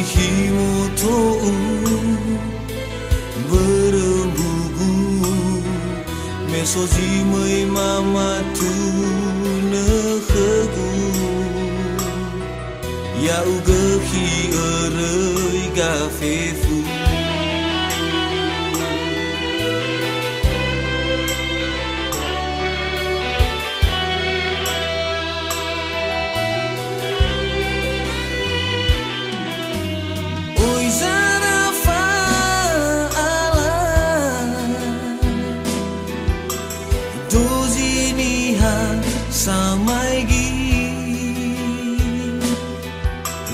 hihimu to'u berembubu mesoji mai mamatu nehegu yau gehi erei gafefe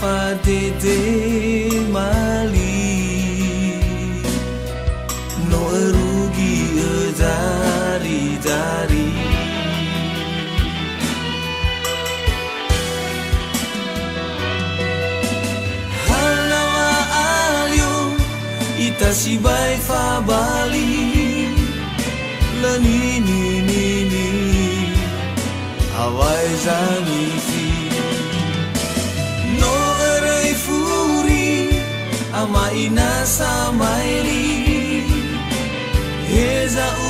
ita fadede mali. No erugi edari dari Halawa alio ita si bai fa bali La ni Hawaii zani ama ina mai li heza u